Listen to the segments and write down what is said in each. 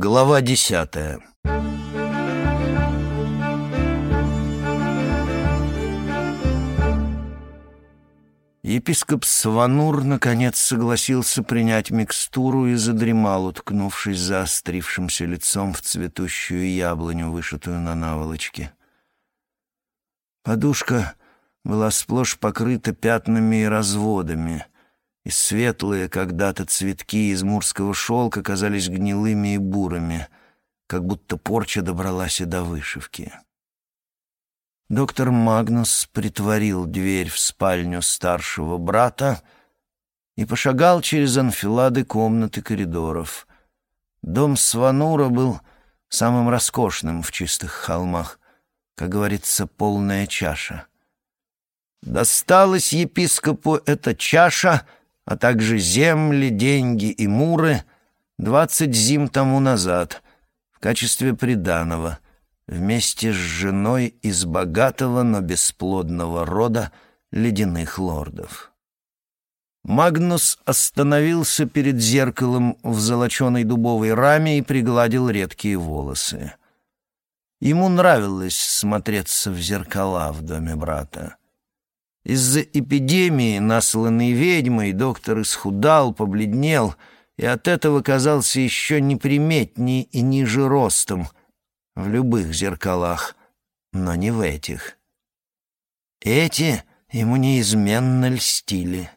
Глава десятая Епископ Сванур наконец согласился принять микстуру и задремал, уткнувшись заострившимся лицом в цветущую яблоню, вышитую на наволочке. Подушка была сплошь покрыта пятнами и разводами, и светлые когда-то цветки из мурского шелка казались гнилыми и бурыми, как будто порча добралась и до вышивки. Доктор Магнус притворил дверь в спальню старшего брата и пошагал через анфилады комнат и коридоров. Дом Сванура был самым роскошным в чистых холмах, как говорится, полная чаша. Досталась епископу эта чаша, а также земли, деньги и муры двадцать зим тому назад в качестве приданого — вместе с женой из богатого, но бесплодного рода ледяных лордов. Магнус остановился перед зеркалом в золоченой дубовой раме и пригладил редкие волосы. Ему нравилось смотреться в зеркала в доме брата. Из-за эпидемии, насланной ведьмой, доктор исхудал, побледнел и от этого казался еще неприметней и ниже ростом, в любых зеркалах, но не в этих. Эти ему неизменно льстили.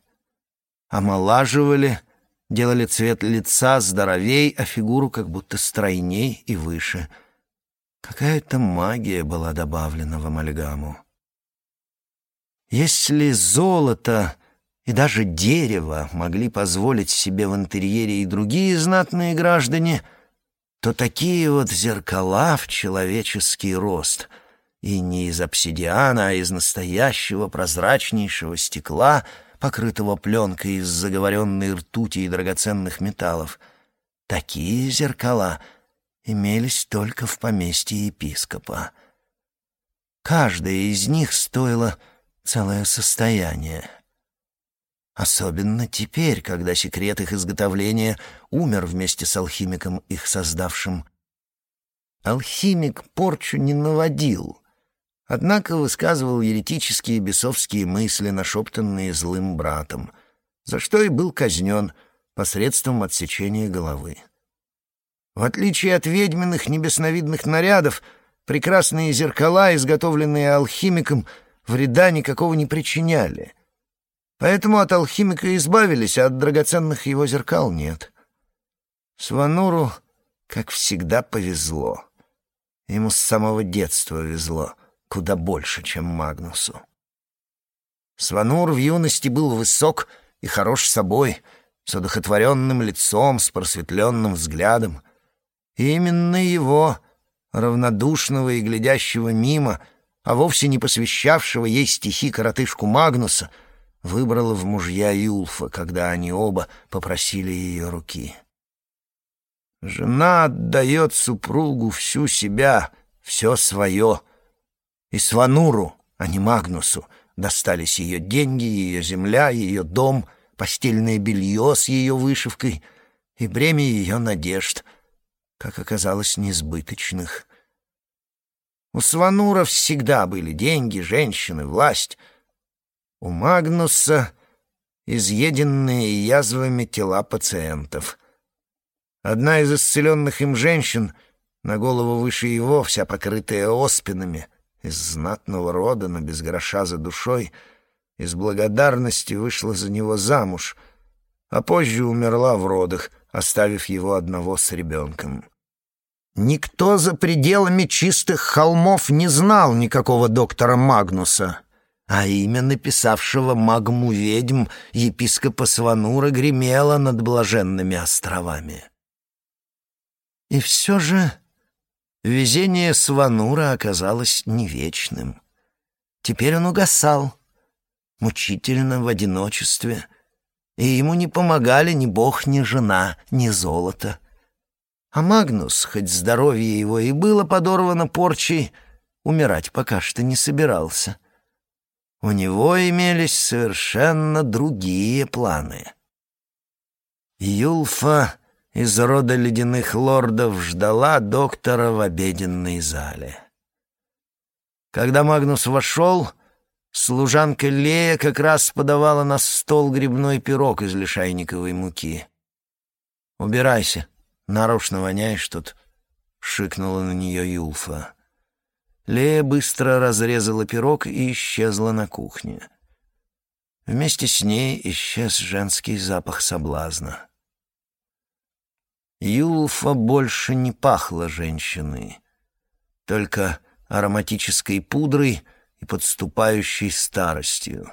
Омолаживали, делали цвет лица здоровей, а фигуру как будто стройней и выше. Какая-то магия была добавлена в амальгаму. Если золото и даже дерево могли позволить себе в интерьере и другие знатные граждане — то такие вот зеркала в человеческий рост, и не из обсидиана, а из настоящего прозрачнейшего стекла, покрытого пленкой из заговоренной ртути и драгоценных металлов. Такие зеркала имелись только в поместье епископа. Каждая из них стоила целое состояние — Особенно теперь, когда секрет их изготовления умер вместе с алхимиком, их создавшим. Алхимик порчу не наводил, однако высказывал еретические бесовские мысли, нашептанные злым братом, за что и был казнен посредством отсечения головы. В отличие от ведьминых небесновидных нарядов, прекрасные зеркала, изготовленные алхимиком, вреда никакого не причиняли — Поэтому от алхимика избавились, а от драгоценных его зеркал нет. Свануру, как всегда, повезло. Ему с самого детства везло, куда больше, чем Магнусу. Сванур в юности был высок и хорош собой, с одухотворенным лицом, с просветленным взглядом. И именно его, равнодушного и глядящего мимо, а вовсе не посвящавшего ей стихи коротышку Магнуса — выбрала в мужья Юлфа, когда они оба попросили ее руки. Жена отдает супругу всю себя, все свое. И Свануру, а не Магнусу, достались ее деньги, ее земля, ее дом, постельное белье с ее вышивкой и бремя ее надежд, как оказалось, несбыточных. У Сванура всегда были деньги, женщины, власть — у Магнуса изъеденные язвами тела пациентов. Одна из исцеленных им женщин, на голову выше его, вся покрытая оспинами, из знатного рода, но без гроша за душой, из благодарности вышла за него замуж, а позже умерла в родах, оставив его одного с ребенком. Никто за пределами чистых холмов не знал никакого доктора Магнуса, а имя написавшего магму ведьм епископа Сванура гремело над блаженными островами. И все же везение Сванура оказалось не вечным. Теперь он угасал, мучительно в одиночестве, и ему не помогали ни бог, ни жена, ни золото. А Магнус, хоть здоровье его и было подорвано порчей, умирать пока что не собирался — у него имелись совершенно другие планы. Юлфа из рода ледяных лордов ждала доктора в обеденной зале. Когда Магнус вошел, служанка Лея как раз подавала на стол грибной пирог из лишайниковой муки. «Убирайся, нарочно воняешь тут», — шикнула на нее Юлфа. Лея быстро разрезала пирог и исчезла на кухне. Вместе с ней исчез женский запах соблазна. Юлфа больше не пахла женщиной, только ароматической пудрой и подступающей старостью.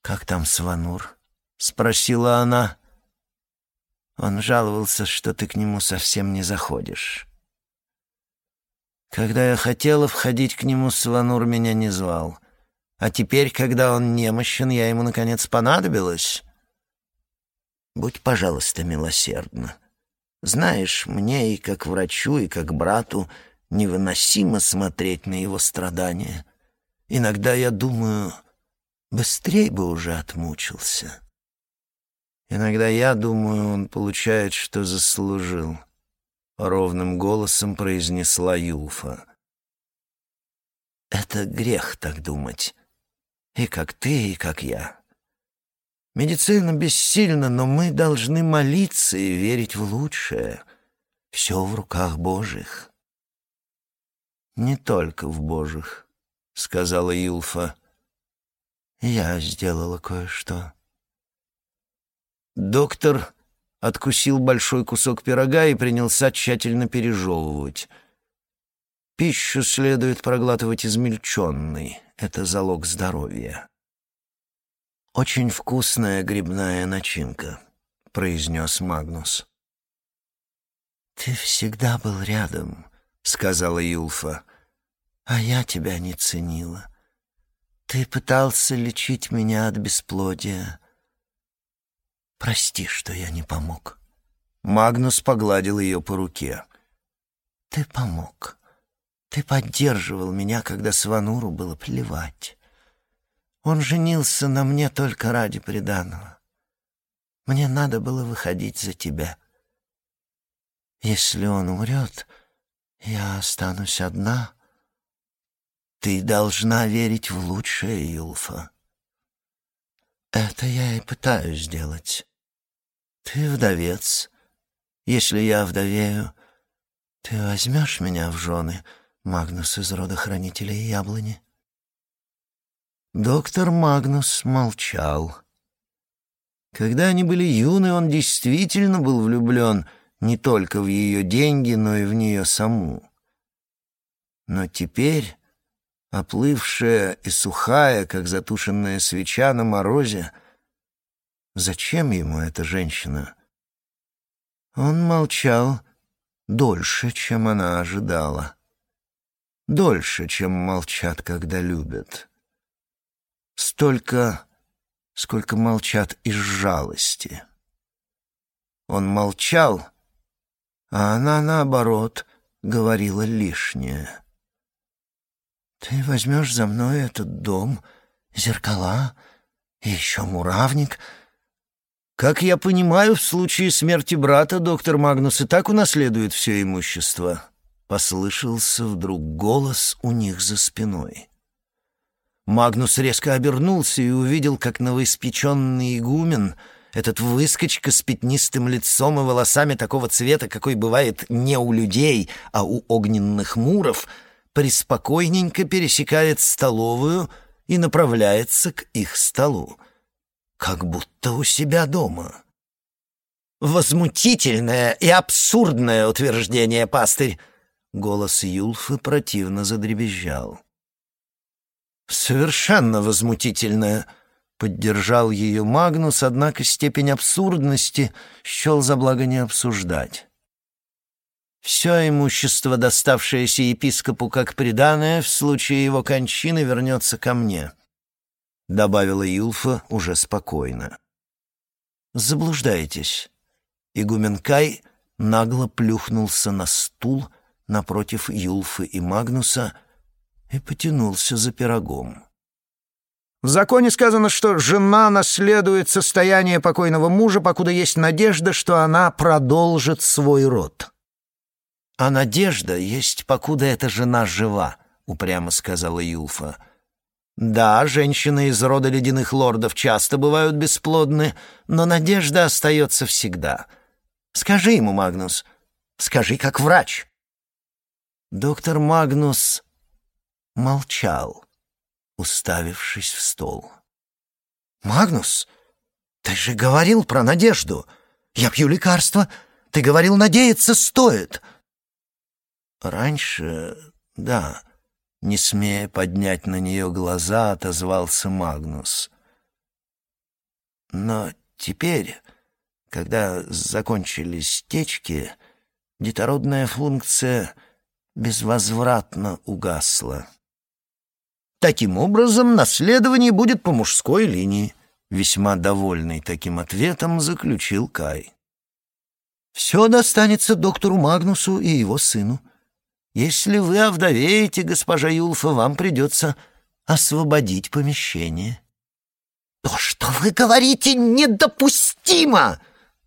«Как там Сванур?» — спросила она. Он жаловался, что ты к нему совсем не заходишь. Когда я хотела входить к нему, Сванур меня не звал. А теперь, когда он немощен, я ему, наконец, понадобилась. Будь, пожалуйста, милосердна. Знаешь, мне и как врачу, и как брату невыносимо смотреть на его страдания. Иногда я думаю, быстрей бы уже отмучился. Иногда я думаю, он получает, что заслужил. Ровным голосом произнесла Юлфа. Это грех так думать. И как ты, и как я. Медицина бессильна, но мы должны молиться и верить в лучшее. Все в руках Божьих. «Не только в Божьих», — сказала Юлфа. «Я сделала кое-что». Доктор откусил большой кусок пирога и принялся тщательно пережевывать. Пищу следует проглатывать измельченной. Это залог здоровья. «Очень вкусная грибная начинка», — произнес Магнус. «Ты всегда был рядом», — сказала Юлфа, — «а я тебя не ценила. Ты пытался лечить меня от бесплодия. Прости, что я не помог». Магнус погладил ее по руке. «Ты помог. Ты поддерживал меня, когда Свануру было плевать. Он женился на мне только ради преданного. Мне надо было выходить за тебя. Если он умрет, я останусь одна. Ты должна верить в лучшее, Юлфа. Это я и пытаюсь сделать. Ты вдовец. Если я вдовею, ты возьмешь меня в жены, Магнус из рода хранителей яблони? Доктор Магнус молчал. Когда они были юны, он действительно был влюблен не только в ее деньги, но и в нее саму. Но теперь, оплывшая и сухая, как затушенная свеча на морозе, зачем ему эта женщина? Он молчал дольше, чем она ожидала. Дольше, чем молчат, когда любят столько, сколько молчат из жалости. Он молчал, а она, наоборот, говорила лишнее. «Ты возьмешь за мной этот дом, зеркала и еще муравник?» «Как я понимаю, в случае смерти брата доктор Магнус и так унаследует все имущество», — послышался вдруг голос у них за спиной. Магнус резко обернулся и увидел, как новоиспеченный игумен, этот выскочка с пятнистым лицом и волосами такого цвета, какой бывает не у людей, а у огненных муров, преспокойненько пересекает столовую и направляется к их столу, как будто у себя дома. «Возмутительное и абсурдное утверждение, пастырь!» Голос Юлфы противно задребезжал. «Совершенно возмутительная», — поддержал ее Магнус, однако степень абсурдности счел за благо не обсуждать. «Все имущество, доставшееся епископу как приданое, в случае его кончины вернется ко мне», — добавила Юлфа уже спокойно. «Заблуждаетесь». Игумен Кай нагло плюхнулся на стул напротив Юлфы и Магнуса, и потянулся за пирогом. В законе сказано, что жена наследует состояние покойного мужа, покуда есть надежда, что она продолжит свой род. «А надежда есть, покуда эта жена жива», — упрямо сказала Юлфа. «Да, женщины из рода ледяных лордов часто бывают бесплодны, но надежда остается всегда. Скажи ему, Магнус, скажи как врач». Доктор Магнус молчал уставившись в стол. «Магнус, ты же говорил про надежду. Я пью лекарства. Ты говорил, надеяться стоит». «Раньше, да», — не смея поднять на нее глаза, отозвался Магнус. «Но теперь, когда закончились течки, детородная функция безвозвратно угасла». Таким образом, наследование будет по мужской линии. Весьма довольный таким ответом заключил Кай. Все достанется доктору Магнусу и его сыну. Если вы овдовеете, госпожа Юлфа, вам придется освободить помещение. «То, что вы говорите, недопустимо!»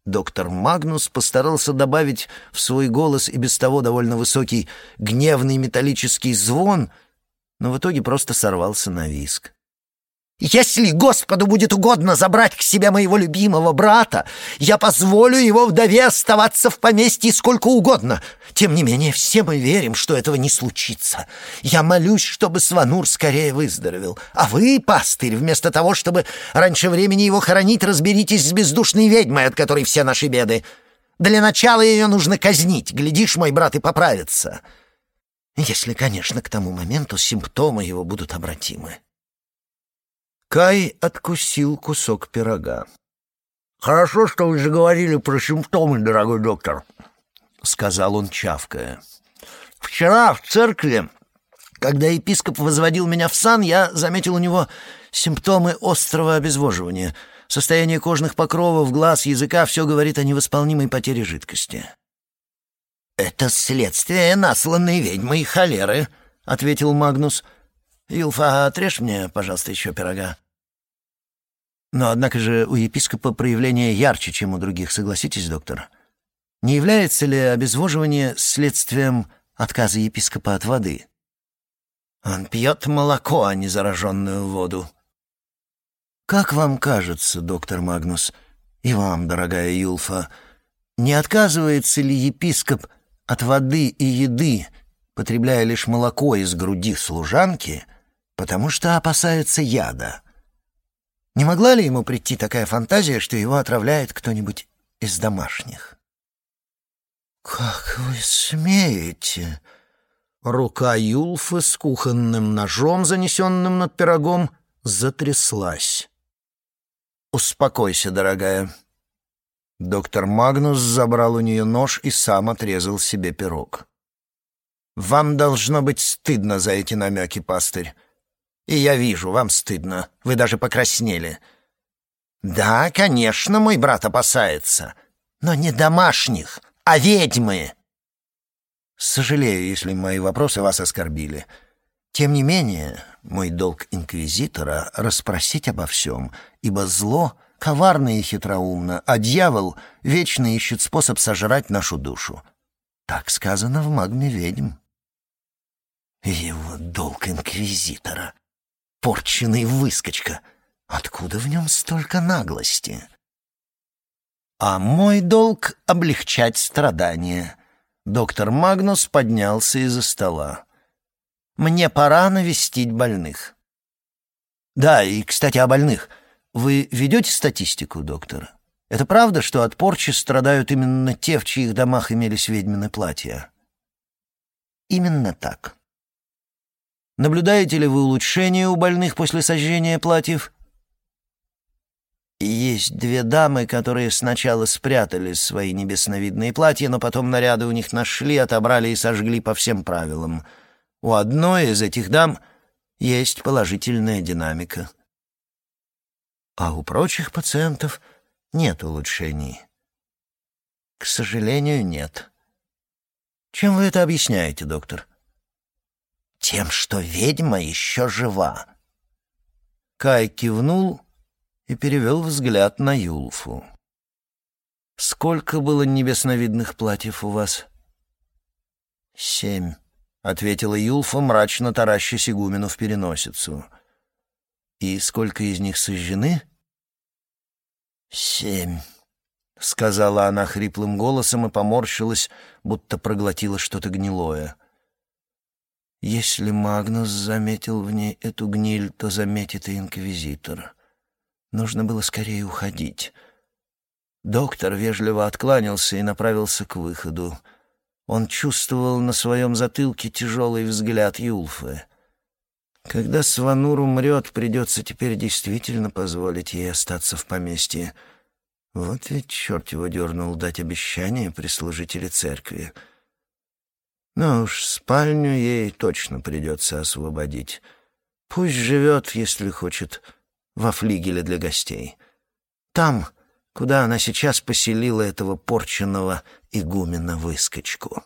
Доктор Магнус постарался добавить в свой голос и без того довольно высокий гневный металлический звон — но в итоге просто сорвался на виск. «Если Господу будет угодно забрать к себе моего любимого брата, я позволю его вдове оставаться в поместье сколько угодно. Тем не менее, все мы верим, что этого не случится. Я молюсь, чтобы Сванур скорее выздоровел. А вы, пастырь, вместо того, чтобы раньше времени его хоронить, разберитесь с бездушной ведьмой, от которой все наши беды. Для начала ее нужно казнить. Глядишь, мой брат и поправится». Если, конечно, к тому моменту симптомы его будут обратимы. Кай откусил кусок пирога. «Хорошо, что вы заговорили про симптомы, дорогой доктор», — сказал он, чавкая. «Вчера в церкви, когда епископ возводил меня в сан, я заметил у него симптомы острого обезвоживания. Состояние кожных покровов, глаз, языка — все говорит о невосполнимой потере жидкости. «Это следствие насланной ведьмы и холеры», — ответил Магнус. «Юлфа, отрежь мне, пожалуйста, еще пирога». Но, однако же, у епископа проявление ярче, чем у других, согласитесь, доктор? Не является ли обезвоживание следствием отказа епископа от воды? Он пьет молоко, а не зараженную воду. Как вам кажется, доктор Магнус, и вам, дорогая Юлфа, не отказывается ли епископ от воды и еды, потребляя лишь молоко из груди служанки, потому что опасается яда. Не могла ли ему прийти такая фантазия, что его отравляет кто-нибудь из домашних? «Как вы смеете?» Рука Юлфа с кухонным ножом, занесенным над пирогом, затряслась. «Успокойся, дорогая», Доктор Магнус забрал у нее нож и сам отрезал себе пирог. «Вам должно быть стыдно за эти намеки, пастырь. И я вижу, вам стыдно. Вы даже покраснели». «Да, конечно, мой брат опасается. Но не домашних, а ведьмы». «Сожалею, если мои вопросы вас оскорбили. Тем не менее, мой долг инквизитора — расспросить обо всем, ибо зло — коварно и хитроумно, а дьявол вечно ищет способ сожрать нашу душу. Так сказано в магме ведьм. Его долг инквизитора. Порченый выскочка. Откуда в нем столько наглости? А мой долг — облегчать страдания. Доктор Магнус поднялся из-за стола. Мне пора навестить больных. Да, и, кстати, о больных — вы ведете статистику, доктор? Это правда, что от порчи страдают именно те, в чьих домах имелись ведьмины платья? Именно так. Наблюдаете ли вы улучшение у больных после сожжения платьев? Есть две дамы, которые сначала спрятали свои небесновидные платья, но потом наряды у них нашли, отобрали и сожгли по всем правилам. У одной из этих дам есть положительная динамика а у прочих пациентов нет улучшений. К сожалению, нет. Чем вы это объясняете, доктор? Тем, что ведьма еще жива. Кай кивнул и перевел взгляд на Юлфу. «Сколько было небесновидных платьев у вас?» «Семь», — ответила Юлфа, мрачно таращась игумену в переносицу. «И сколько из них сожжены?» «Семь», — сказала она хриплым голосом и поморщилась, будто проглотила что-то гнилое. «Если Магнус заметил в ней эту гниль, то заметит и Инквизитор. Нужно было скорее уходить». Доктор вежливо откланялся и направился к выходу. Он чувствовал на своем затылке тяжелый взгляд Юлфы. Когда Сванур умрет, придется теперь действительно позволить ей остаться в поместье. Вот ведь черт его дернул дать обещание при служителе церкви. Но уж спальню ей точно придется освободить. Пусть живет, если хочет, во флигеле для гостей. Там куда она сейчас поселила этого порченного игумена-выскочку.